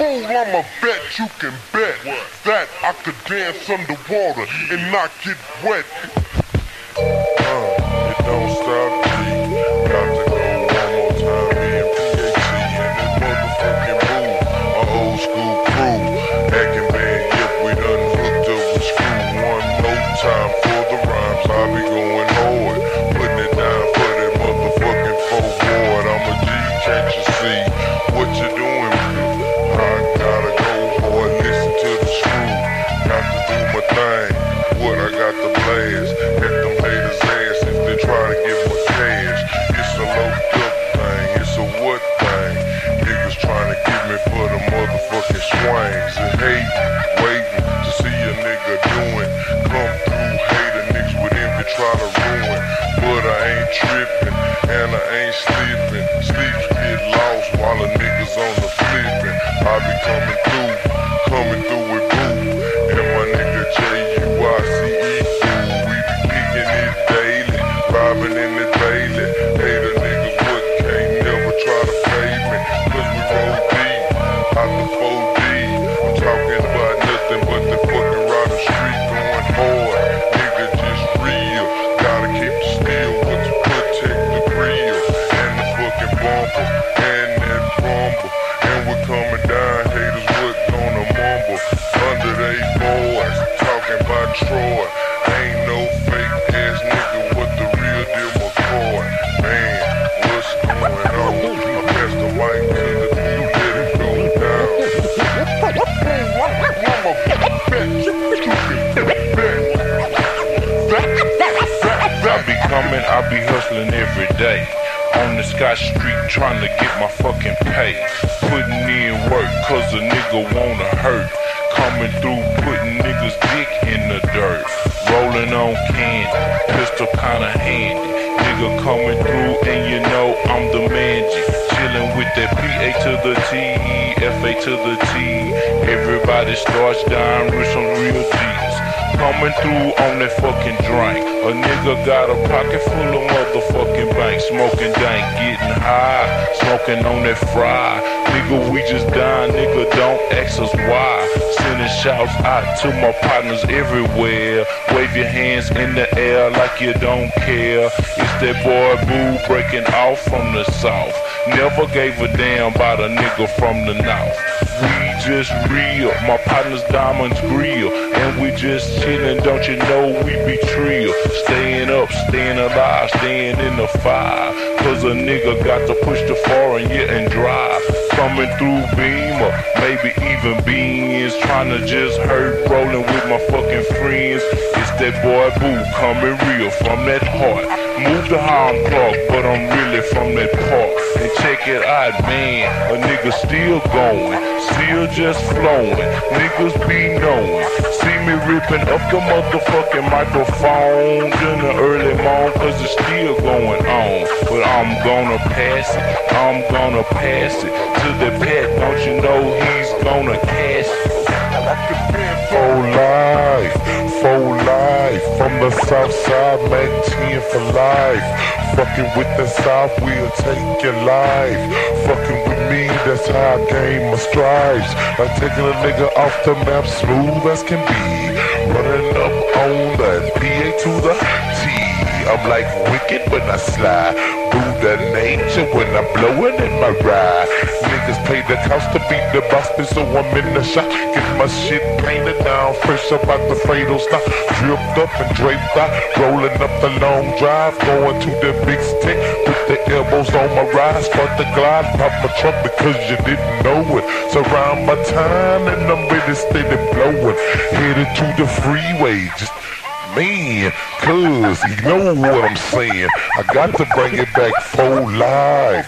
Ooh, I'm a bet you can bet that I could dance underwater and not get wet. Coming, I be hustling every day. On the Scott Street trying to get my fucking pay. Putting in work cause a nigga wanna hurt. Coming through putting niggas dick in the dirt. Rolling on candy, pistol kinda handy. Nigga coming through and you know I'm the man G. Chillin' with that PA to the T, FA to the T. Everybody starts dying with some real. Coming through on that fucking drink. A nigga got a pocket full of motherfucking bank. Smoking dank, getting high. Smoking on that fry. Nigga, we just dying. Nigga, don't ask us why. Shouts out to my partners everywhere. Wave your hands in the air like you don't care. It's that boy Boo breaking off from the south. Never gave a damn about a nigga from the north. We just real. My partner's diamonds grill. And we just chillin', don't you know we be trill. Staying up, staying alive, staying in the fire. Cause a nigga got to push the foreign, yeah, and drive. Coming through Beamer, maybe even beans. Trying to just hurt, rolling with my fucking friends. That boy Boo coming real from that heart. Move to Harlem Clark, but I'm really from that park. And check it out, man, a nigga still going, still just flowing. Niggas be knowing. See me ripping up the motherfucking microphone in the early morning, cause it's still going on. But I'm gonna pass it, I'm gonna pass it to the pet. Don't you know he's gonna cash it? For life, for life, from the south side, make 10 for life. Fucking with the south, we'll take your life. Fucking with me, that's how I gain my stripes. I'm taking a nigga off the map, smooth as can be. Running up on the PA to the. I'm like wicked when I slide. Buddha nature when I'm blowing in my ride. Niggas pay the cost to beat the boss, so I'm in the. Get my shit painted down, fresh up out the fatal stop. Dripped up and draped out, rolling up the long drive, going to the big stick. Put the elbows on my ride, start the glide, pop my trunk because you didn't know it. Surround my time and I'm ready, steady blowing. Headed to the freeway, just man, cuz you know what I'm saying. I got to bring it back for life,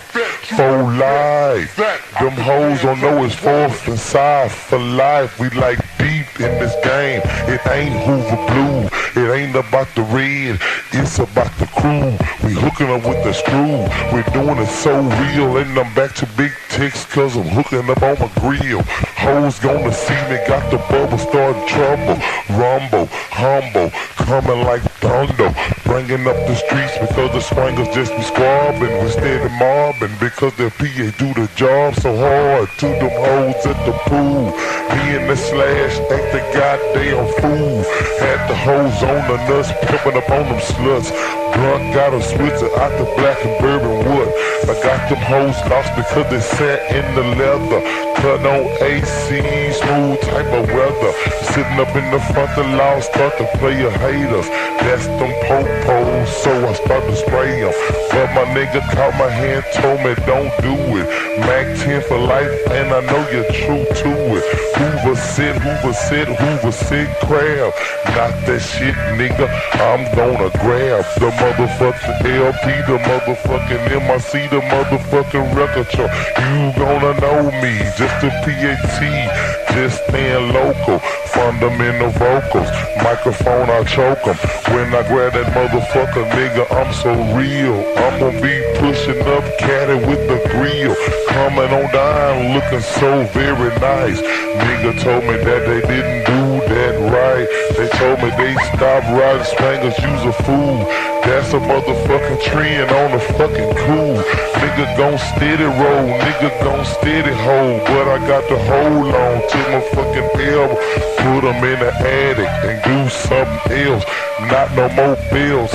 for life. Them hoes don't know it's fourth and side for life. We like deep in this game. It ain't Hoover Blue. It ain't about the red. It's about the crew. We hooking up with the screw. We're doing it so real. And I'm back to big ticks cause I'm hooking up on my grill. Hoes gonna see me. Got the bubble starting trouble. Rumble, humble, coming like thunder. Bringing up the streets because the swingers just be squabbing. We steady mobbing because their PA do the job so hard. To them hoes at the pool. Me and the slash ain't the goddamn fool. Had the hoes on the nuts, pimping up on them sluts. Blunt got a switcher out the black and bourbon wood. I got them hoes lost because they sat in the leather. Cut on AC, smooth type of weather. Sitting up in the front, the law start to play your haters. That's them po-pos, so I start to spray them. But my nigga caught my hand, told me don't do it. Mac 10 for life, and I know you're true to it. Hoover said, Hoover said, Hoover said, crab. Not that shit, nigga, I'm gonna grab the motherfucking LP, the motherfucking MIC, the motherfucking record truck. You gonna know me, just a PAT, just staying local. Fundamental vocals, microphone I choke 'em. When I grab that motherfucker, nigga, I'm so real. I'm gonna be pushing up caddy with the grill. Coming on down, looking so very nice. Nigga told me that they didn't do that right. They told me they stopped riding swingers, use a fool. That's a motherfucking trend on the fucking cool. Nigga gon' steady roll, nigga gon' steady hold. But I got to hold on to my fucking elbow. Put 'em in the attic and do something else. Not no more bills,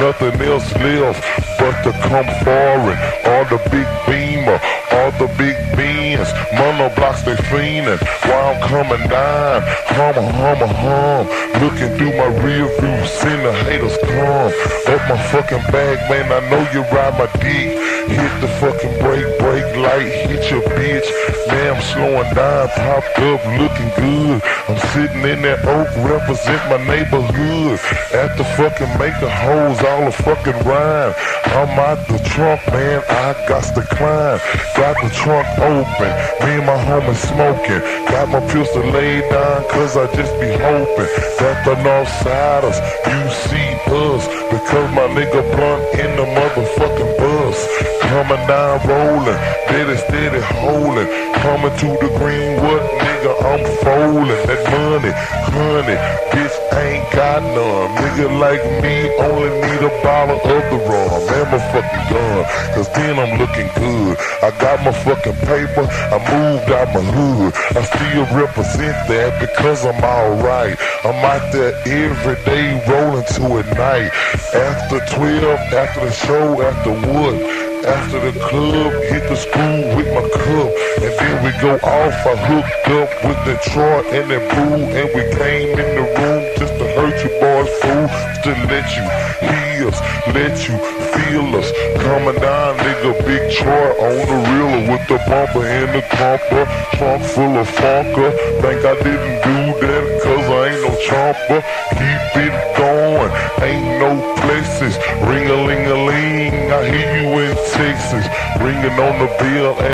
nothing else lives but to come foreign. All the big beamer, all the big beans, mono blocks they fiendin'. While I'm coming down, hum hum hum, looking through my rear view, seeing the haters come. Up my fucking bag, man, I know you ride my dick. Hit the fucking brake, brake light, hit your bitch. I'm slowing down, popped up, looking good. I'm sitting in that oak, represent my neighborhood. At the fucking making hoes, all the fucking rhyme. I'm out the trunk, man, I got to climb. Got the trunk open, me and my homie smoking. Got my pistol laid down, cause I just be hoping that the north siders, you see us. Because my nigga blunt in the motherfucking bus. Coming down rolling, steady, steady holding. Coming to the green, what nigga, I'm folding. That money, honey, bitch ain't got none. Nigga like me only need a bottle of the rum and my fucking gun. Cause then I'm looking good. I got my fucking paper, I moved out my hood. I still represent that because I'm alright. I'm out there every day rolling to a night. After 12, after the show, after what? After the club, hit the school with my cup. And then we go off, I hooked up with the and the boo. And we came in the room just to hurt you boys, fool. To let you hear us, let you feel us. Coming down, nigga, big Troy on the reeler with the bumper and the bumper. Trunk full of funker. Think I didn't do that cause Chomper. Keep it going, ain't no places. Ring a ling a ling, I hear you in Texas. Ringing on the bill